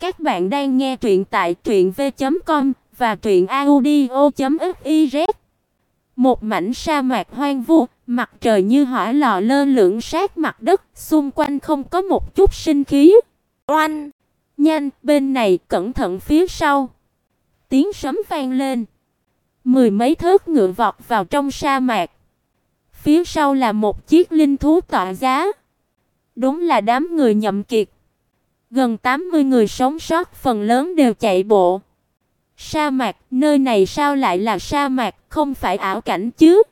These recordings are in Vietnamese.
Các bạn đang nghe truyện tại truyệnv.com và truyệnaudio.fiz. Một mảnh sa mạc hoang vu, mặt trời như hỏa lò lơ lửng sát mặt đất, xung quanh không có một chút sinh khí. Oanh! Nhanh, bên này, cẩn thận phía sau. Tiếng sấm vang lên. Mười mấy thớt ngựa vọt vào trong sa mạc. Phía sau là một chiếc linh thú tọa giá. Đúng là đám người nhậm kiệt. Gần 80 người sống sót phần lớn đều chạy bộ. Sa mạc, nơi này sao lại là sa mạc, không phải ảo cảnh chứ?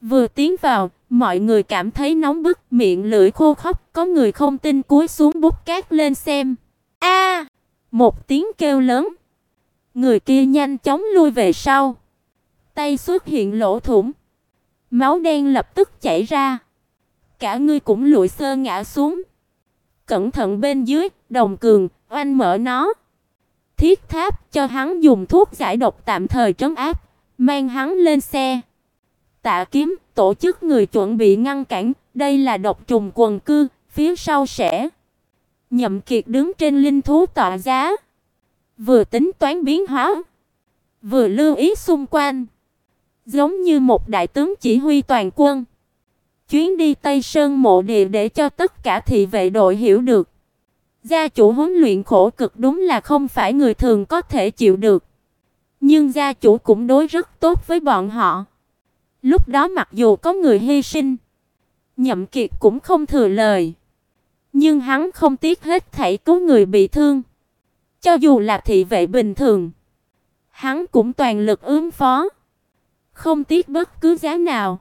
Vừa tiến vào, mọi người cảm thấy nóng bức, miệng lưỡi khô khốc, có người không tin cúi xuống bút cát lên xem. A! một tiếng kêu lớn. Người kia nhanh chóng lui về sau. Tay xuất hiện lỗ thủng. Máu đen lập tức chảy ra. Cả người cũng lụi sơ ngã xuống. Cẩn thận bên dưới, Đồng Cường, oanh mở nó. Thiết Tháp cho hắn dùng thuốc giải độc tạm thời trấn áp, mang hắn lên xe. Tạ Kiếm, tổ chức người chuẩn bị ngăn cản, đây là độc trùng quần cư, phía sau sẽ. Nhậm Kiệt đứng trên linh thú tọa giá, vừa tính toán biến hóa, vừa lưu ý xung quanh, giống như một đại tướng chỉ huy toàn quân. Chuyến đi Tây Sơn mộ địa để cho tất cả thị vệ đội hiểu được. Gia chủ huấn luyện khổ cực đúng là không phải người thường có thể chịu được. Nhưng gia chủ cũng đối rất tốt với bọn họ. Lúc đó mặc dù có người hy sinh, Nhậm Kiệt cũng không thừa lời. Nhưng hắn không tiếc hết thảy cứu người bị thương. Cho dù là thị vệ bình thường, hắn cũng toàn lực ứng phó, không tiếc bất cứ giá nào.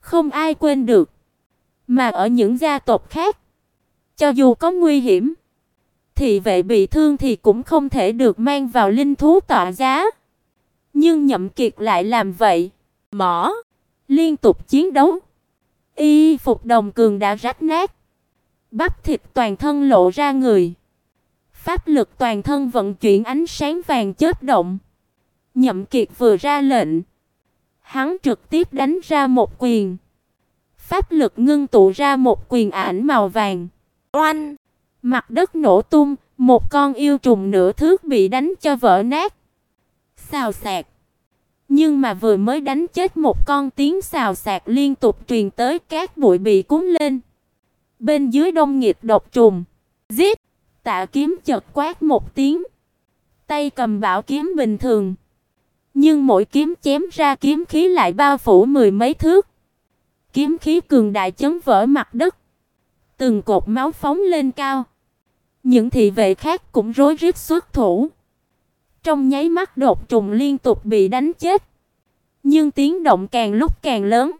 Không ai quên được. Mà ở những gia tộc khác, cho dù có nguy hiểm, thị vệ bị thương thì cũng không thể được mang vào linh thú tọa giá. Nhưng Nhậm Kiệt lại làm vậy. Mỏ, liên tục chiến đấu. Y phục đồng cường đã rách nát. Bắp thịt toàn thân lộ ra người. Pháp lực toàn thân vận chuyển ánh sáng vàng chớp động. Nhậm Kiệt vừa ra lệnh, hắn trực tiếp đánh ra một quyền. Pháp lực ngưng tụ ra một quyền ảnh màu vàng. Oanh! Mặt đất nổ tung, một con yêu trùng nửa thước bị đánh cho vỡ nát. Xào xạc. Nhưng mà vừa mới đánh chết một con tiếng xào xạc liên tục truyền tới các bụi bị cuốn lên. Bên dưới đông nghịt độc trùng. Giết! Tạ kiếm chợt quát một tiếng. Tay cầm bảo kiếm bình thường. Nhưng mỗi kiếm chém ra kiếm khí lại bao phủ mười mấy thước. Kiếm khí cường đại chấn vỡ mặt đất. Từng cột máu phóng lên cao. Những thị vệ khác cũng rối rít xuất thủ. Trong nháy mắt đột trùng liên tục bị đánh chết. Nhưng tiếng động càng lúc càng lớn.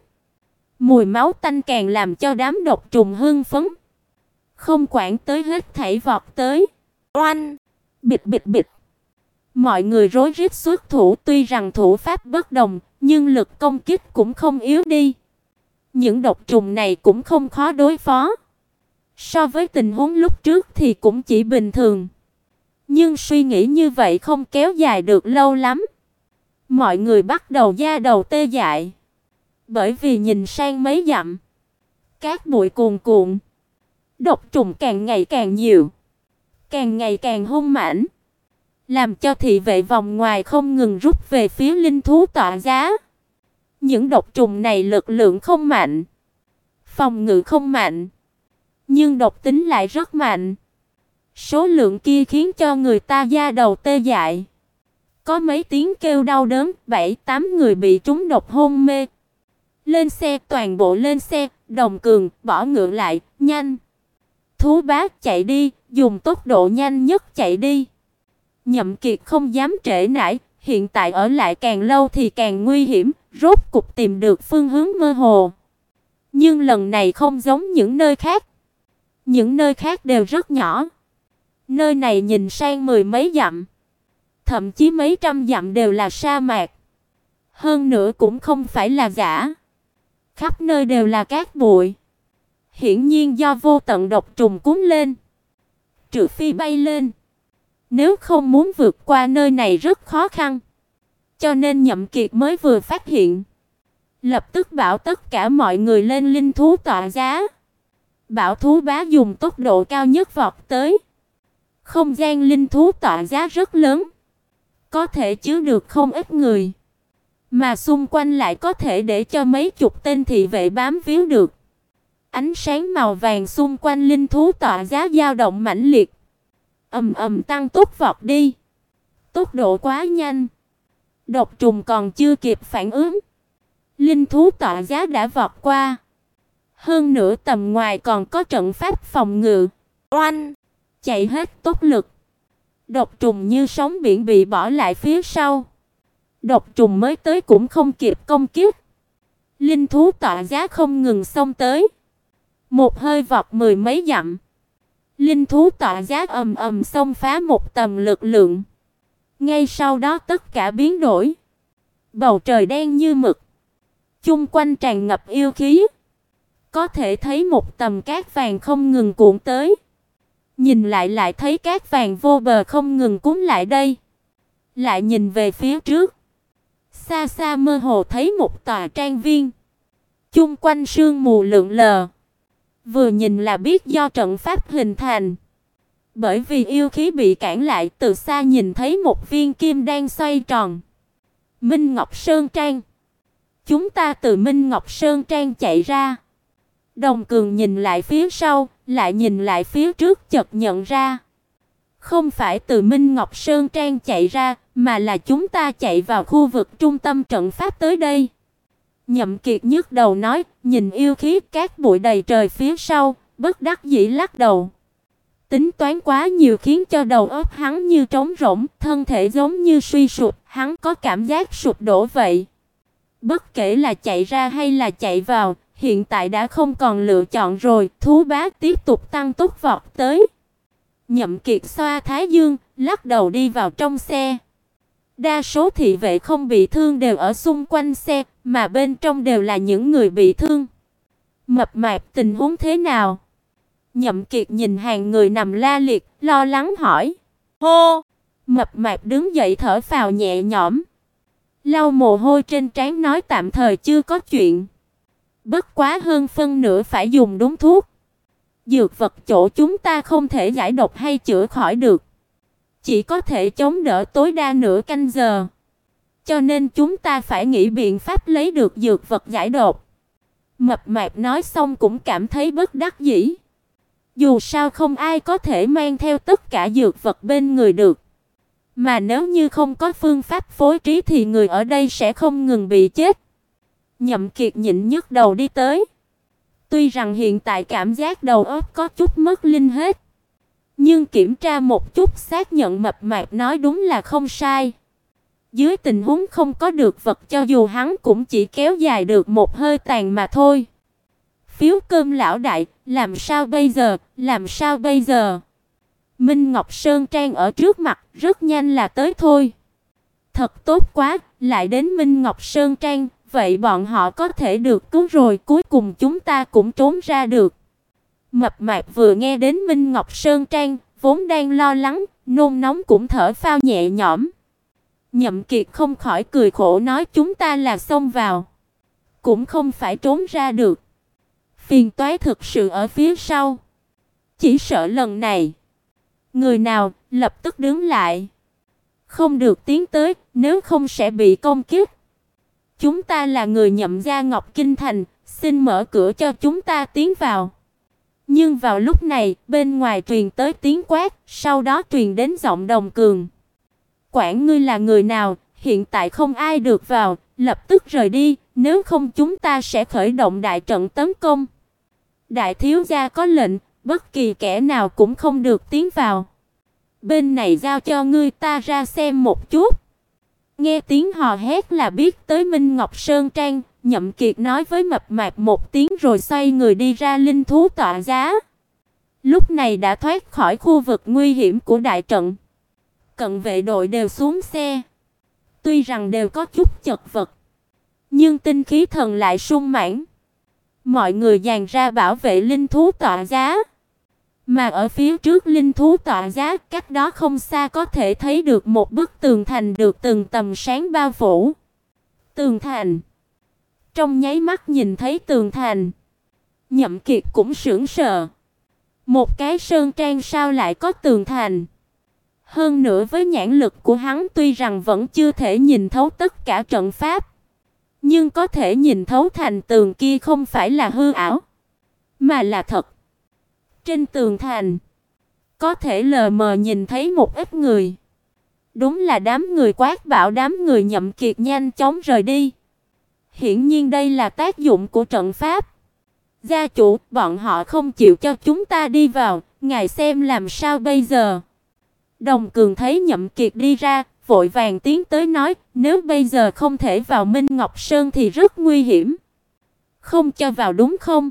Mùi máu tanh càng làm cho đám độc trùng hưng phấn. Không quản tới hết thảy vọt tới. Oanh! Bịch bịch bịch. Mọi người rối rít xuất thủ, tuy rằng thủ pháp bất đồng, nhưng lực công kích cũng không yếu đi. Những độc trùng này cũng không khó đối phó. So với tình huống lúc trước thì cũng chỉ bình thường. Nhưng suy nghĩ như vậy không kéo dài được lâu lắm. Mọi người bắt đầu da đầu tê dại. Bởi vì nhìn sang mấy dặm, các bụi cuồn cuộn, độc trùng càng ngày càng nhiều, càng ngày càng hung mãnh, làm cho thị vệ vòng ngoài không ngừng rút về phía linh thú tọa giá. Những độc trùng này lực lượng không mạnh, phòng ngự không mạnh, nhưng độc tính lại rất mạnh. Số lượng kia khiến cho người ta da đầu tê dại. Có mấy tiếng kêu đau đớn, bảy tám người bị trúng độc hôn mê. Lên xe, toàn bộ lên xe, Đồng Cường bỏ ngựa lại, nhanh. Thú bá chạy đi, dùng tốc độ nhanh nhất chạy đi. Nhậm Kiệt không dám trễ nải, hiện tại ở lại càng lâu thì càng nguy hiểm, rốt cục tìm được phương hướng mơ hồ. Nhưng lần này không giống những nơi khác. Những nơi khác đều rất nhỏ. Nơi này nhìn sang mười mấy dặm, thậm chí mấy trăm dặm đều là sa mạc. Hơn nữa cũng không phải là giả. Khắp nơi đều là cát bụi. Hiển nhiên do vô tận độc trùng cuốn lên. Trừ phi bay lên. Nếu không muốn vượt qua nơi này rất khó khăn. Cho nên Nhậm Kiệt mới vừa phát hiện, lập tức bảo tất cả mọi người lên linh thú tọa giá. Bảo thú bá dùng tốc độ cao nhất vọt tới. Không gian linh thú tọa giá rất lớn, có thể chứa được không ít người, mà xung quanh lại có thể để cho mấy chục tên thị vệ bám víu được. Ánh sáng màu vàng xung quanh linh thú tọa giá dao động mãnh liệt, ầm ầm tăng tốc vọt đi. Tốc độ quá nhanh, độc trùng còn chưa kịp phản ứng, linh thú tọa giá đã vọt qua. Hơn nữa tầm ngoài còn có trận pháp phòng ngự. Oanh! Chạy hết tốc lực. Độc trùng như sóng biển bị bỏ lại phía sau. Độc trùng mới tới cũng không kịp công kiếp. Linh thú tọa giá không ngừng xông tới. Một hơi vọt mười mấy dặm. Linh thú tọa giá ầm ầm xông phá một tầm lực lượng. Ngay sau đó tất cả biến đổi. Bầu trời đen như mực. Chung quanh tràn ngập yêu khí. Có thể thấy một tầm cát vàng không ngừng cuộn tới. Nhìn lại lại thấy cát vàng vô bờ không ngừng cuốn lại đây. Lại nhìn về phía trước. Xa xa mơ hồ thấy một tòa trang viên. Chung quanh sương mù lượn lờ. Vừa nhìn là biết do trận pháp hình thành. Bởi vì yêu khí bị cản lại, từ xa nhìn thấy một viên kim đang xoay tròn. Minh Ngọc Sơn Trang. Chúng ta từ Minh Ngọc Sơn Trang chạy ra. Đồng Cường nhìn lại phía sau, lại nhìn lại phía trước chợt nhận ra, không phải từ Minh Ngọc Sơn Trang chạy ra, mà là chúng ta chạy vào khu vực trung tâm trận pháp tới đây. Nhậm Kiệt nhức đầu nói, nhìn yêu khí cát bụi đầy trời phía sau, bất đắc dĩ lắc đầu. Tính toán quá nhiều khiến cho đầu óc hắn như trống rỗng, thân thể giống như suy sụp, hắn có cảm giác sụp đổ vậy. Bất kể là chạy ra hay là chạy vào, hiện tại đã không còn lựa chọn rồi, thú bá tiếp tục tăng tốc vọt tới. Nhậm Kiệt xoa thái dương, lắc đầu đi vào trong xe. Đa số thị vệ không bị thương đều ở xung quanh xe, mà bên trong đều là những người bị thương. Mập mạp tình huống thế nào? Nhậm Kiệt nhìn hàng người nằm la liệt, lo lắng hỏi. Hô! Mập mạp đứng dậy thở phào nhẹ nhõm. Lau mồ hôi trên trán nói tạm thời chưa có chuyện. Bất quá hơn phân nửa phải dùng đúng thuốc. Dược vật chỗ chúng ta không thể giải độc hay chữa khỏi được. Chỉ có thể chống đỡ tối đa nửa canh giờ. Cho nên chúng ta phải nghĩ biện pháp lấy được dược vật giải độc. Mập mạp nói xong cũng cảm thấy bất đắc dĩ. Dù sao không ai có thể mang theo tất cả dược vật bên người được. Mà nếu như không có phương pháp phối trí thì người ở đây sẽ không ngừng bị chết. Nhậm Kiệt nhịn nhức đầu đi tới. Tuy rằng hiện tại cảm giác đầu óc có chút mất linh hết, nhưng kiểm tra một chút xác nhận mập mạp nói đúng là không sai. Dưới tình huống không có được vật cho dù hắn cũng chỉ kéo dài được một hơi tàn mà thôi. Phiếu cơm lão đại, làm sao bây giờ, làm sao bây giờ? Minh Ngọc Sơn Trang ở trước mặt, rất nhanh là tới thôi. Thật tốt quá, lại đến Minh Ngọc Sơn Trang, vậy bọn họ có thể được cứu rồi, cuối cùng chúng ta cũng trốn ra được. Mập mạp vừa nghe đến Minh Ngọc Sơn Trang, vốn đang lo lắng, nôn nóng cũng thở phao nhẹ nhõm. Nhậm Kiệt không khỏi cười khổ nói chúng ta là xông vào, cũng không phải trốn ra được. Phiền toái thực sự ở phía sau. Chỉ sợ lần này, người nào lập tức đứng lại, không được tiến tới, nếu không sẽ bị công kích. Chúng ta là người nhậm gia Ngọc Kinh Thành, xin mở cửa cho chúng ta tiến vào. Nhưng vào lúc này, bên ngoài truyền tới tiếng quát, sau đó truyền đến giọng Đồng Cường. "Quản ngươi là người nào, hiện tại không ai được vào, lập tức rời đi, nếu không chúng ta sẽ khởi động đại trận tấn công." Đại thiếu gia có lệnh, bất kỳ kẻ nào cũng không được tiến vào. Bên này giao cho ngươi ta ra xem một chút. Nghe tiếng hò hét là biết tới Minh Ngọc Sơn Trang, Nhậm Kiệt nói với mập mạp một tiếng rồi xoay người đi ra linh thú tọa giá. Lúc này đã thoát khỏi khu vực nguy hiểm của đại trận. Cận vệ đội đều xuống xe. Tuy rằng đều có chút chật vật, nhưng tinh khí thần lại sung mãn. Mọi người dàn ra bảo vệ linh thú tọa giá. Mà ở phía trước linh thú tọa giá, cách đó không xa có thể thấy được một bức tường thành được từng tầm sáng bao phủ. Tường thành. Trong nháy mắt nhìn thấy tường thành, Nhậm Kiệt cũng sững sờ. Một cái sơn trang sao lại có tường thành? Hơn nữa với nhãn lực của hắn tuy rằng vẫn chưa thể nhìn thấu tất cả trận pháp, nhưng có thể nhìn thấu thành tường kia không phải là hư ảo, mà là thật. Trên tường thành, có thể lờ mờ nhìn thấy một ít người. Đúng là đám người quát bảo đám người nhậm kiệt nhanh chóng rời đi. Hiển nhiên đây là tác dụng của trận pháp. Gia chủ, bọn họ không chịu cho chúng ta đi vào, ngài xem làm sao bây giờ? Đồng Cường thấy Nhậm Kiệt đi ra, vội vàng tiến tới nói, nếu bây giờ không thể vào Minh Ngọc Sơn thì rất nguy hiểm. Không cho vào đúng không?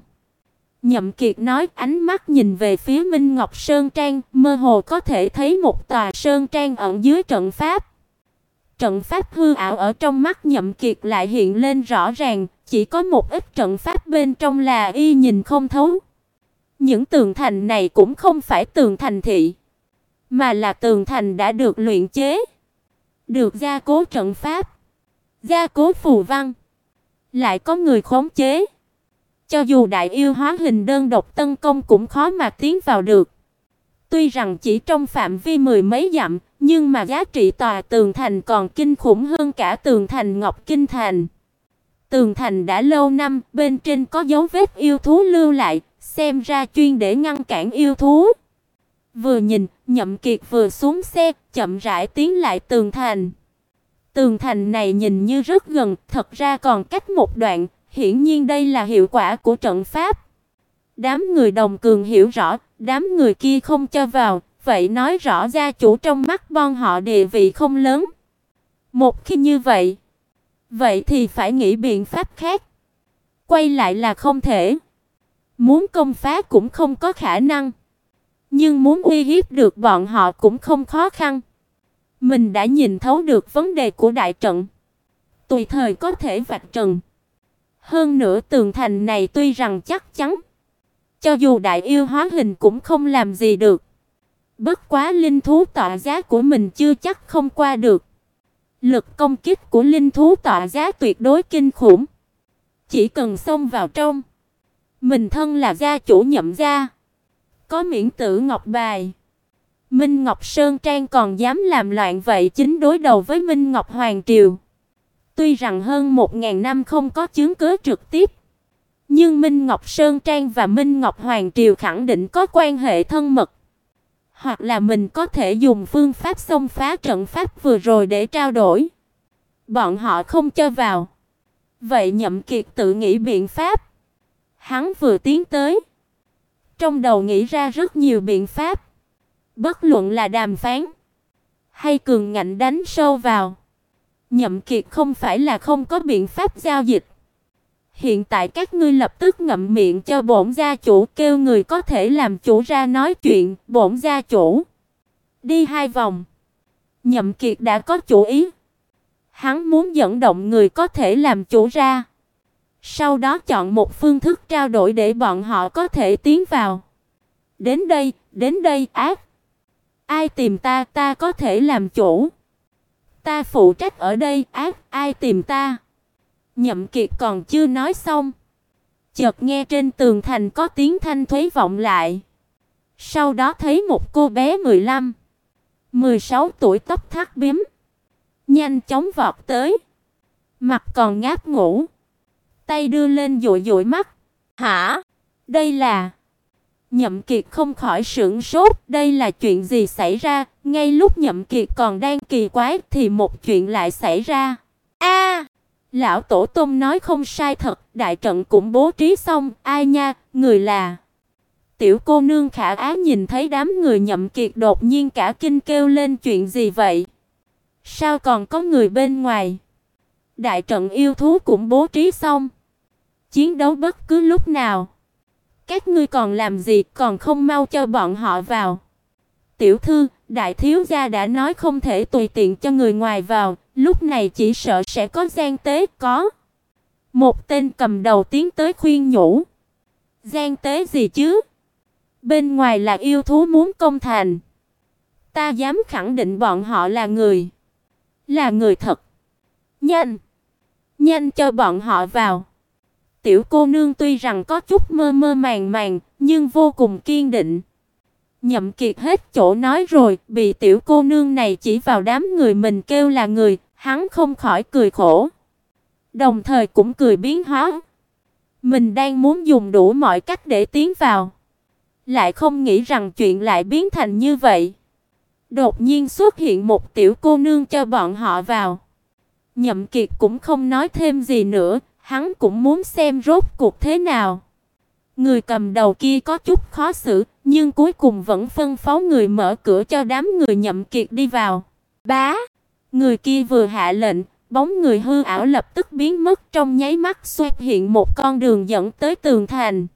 Nhậm Kiệt nói, ánh mắt nhìn về phía Minh Ngọc Sơn Trang, mơ hồ có thể thấy một tòa sơn trang ẩn dưới trận pháp. Trận pháp hư ảo ở trong mắt Nhậm Kiệt lại hiện lên rõ ràng, chỉ có một ít trận pháp bên trong là y nhìn không thấu. Những tường thành này cũng không phải tường thành thị, mà là tường thành đã được luyện chế, được gia cố trận pháp, gia cố phù văn, lại có người khống chế. Cho dù đại yêu hóa hình đơn độc tấn công cũng khó mà tiến vào được. Tuy rằng chỉ trong phạm vi mười mấy dặm, nhưng mà giá trị tòa tường thành còn kinh khủng hơn cả tường thành Ngọc Kinh Thành. Tường thành đã lâu năm, bên trên có dấu vết yêu thú lưu lại, xem ra chuyên để ngăn cản yêu thú. Vừa nhìn, Nhậm Kiệt vừa xuống xe, chậm rãi tiến lại tường thành. Tường thành này nhìn như rất gần, thật ra còn cách một đoạn, hiển nhiên đây là hiệu quả của trận pháp. Đám người đồng cường hiểu rõ, đám người kia không cho vào, vậy nói rõ gia chủ trong mắt bọn họ địa vị không lớn. Một khi như vậy, vậy thì phải nghĩ biện pháp khác. Quay lại là không thể. Muốn công phá cũng không có khả năng. Nhưng muốn uy hiếp được bọn họ cũng không khó khăn. Mình đã nhìn thấu được vấn đề của đại trận. Tùy thời có thể vạch trần. Hơn nữa tường thành này tuy rằng chắc chắn, cho dù đại yêu hóa hình cũng không làm gì được. Bất quá linh thú tọa giá của mình chưa chắc không qua được. Lực công kích của linh thú tọa giá tuyệt đối kinh khủng. Chỉ cần xông vào trong, mình thân là gia chủ nhậm gia, có miễn tử ngọc bài. Minh Ngọc Sơn Trang còn dám làm loạn vậy chính đối đầu với Minh Ngọc Hoàng Triều. Tuy rằng hơn một năm không có chứng cứ trực tiếp, nhưng Minh Ngọc Sơn Trang và Minh Ngọc Hoàng Triều khẳng định có quan hệ thân mật. Hoặc là mình có thể dùng phương pháp xông phá trận pháp vừa rồi để trao đổi. Bọn họ không cho vào. Vậy Nhậm Kiệt tự nghĩ biện pháp. Hắn vừa tiến tới, trong đầu nghĩ ra rất nhiều biện pháp. Bất luận là đàm phán hay cường ngạnh đánh sâu vào, Nhậm Kiệt không phải là không có biện pháp giao dịch. Hiện tại các ngươi lập tức ngậm miệng cho bổn gia chủ kêu người có thể làm chủ ra nói chuyện, bổn gia chủ. Đi hai vòng. Nhậm Kiệt đã có chủ ý. Hắn muốn dẫn động người có thể làm chủ ra. Sau đó chọn một phương thức trao đổi để bọn họ có thể tiến vào. Đến đây, đến đây, ác. Ai tìm ta, ta có thể làm chủ. Ta phụ trách ở đây, ác, ai tìm ta? Nhậm Kiệt còn chưa nói xong, chợt nghe trên tường thành có tiếng thanh thúy vọng lại. Sau đó thấy một cô bé 15, 16 tuổi tóc thắt bím, nhanh chóng vọt tới, mặt còn ngáp ngủ, tay đưa lên dụi dụi mắt. "Hả? Đây là?" Nhậm Kiệt không khỏi sửng sốt, đây là chuyện gì xảy ra? Ngay lúc Nhậm Kiệt còn đang kỳ quái thì một chuyện lại xảy ra. A! lão tổ tông nói không sai thật, đại trận cũng bố trí xong, ai nha, người là Tiểu cô nương Khả Á nhìn thấy đám người Nhậm Kiệt đột nhiên cả kinh kêu lên chuyện gì vậy? Sao còn có người bên ngoài? Đại trận yêu thú cũng bố trí xong, chiến đấu bất cứ lúc nào. Các ngươi còn làm gì, còn không mau cho bọn họ vào. Tiểu thư, đại thiếu gia đã nói không thể tùy tiện cho người ngoài vào, lúc này chỉ sợ sẽ có gian tế có. Một tên cầm đầu tiến tới khuyên nhủ. Gian tế gì chứ? Bên ngoài là yêu thú muốn công thành. Ta dám khẳng định bọn họ là người. Là người thật. Nhanh. Nhanh cho bọn họ vào. Tiểu cô nương tuy rằng có chút mơ mơ màng màng, nhưng vô cùng kiên định. Nhậm Kiệt hết chỗ nói rồi, bị tiểu cô nương này chỉ vào đám người mình kêu là người, hắn không khỏi cười khổ. Đồng thời cũng cười biến hóa. Mình đang muốn dùng đủ mọi cách để tiến vào, lại không nghĩ rằng chuyện lại biến thành như vậy. Đột nhiên xuất hiện một tiểu cô nương cho bọn họ vào. Nhậm Kiệt cũng không nói thêm gì nữa, hắn cũng muốn xem rốt cuộc thế nào. Người cầm đầu kia có chút khó xử, nhưng cuối cùng vẫn phân phó người mở cửa cho đám người Nhậm Kiệt đi vào. Bá, người kia vừa hạ lệnh, bóng người hư ảo lập tức biến mất trong nháy mắt xuất hiện một con đường dẫn tới tường thành.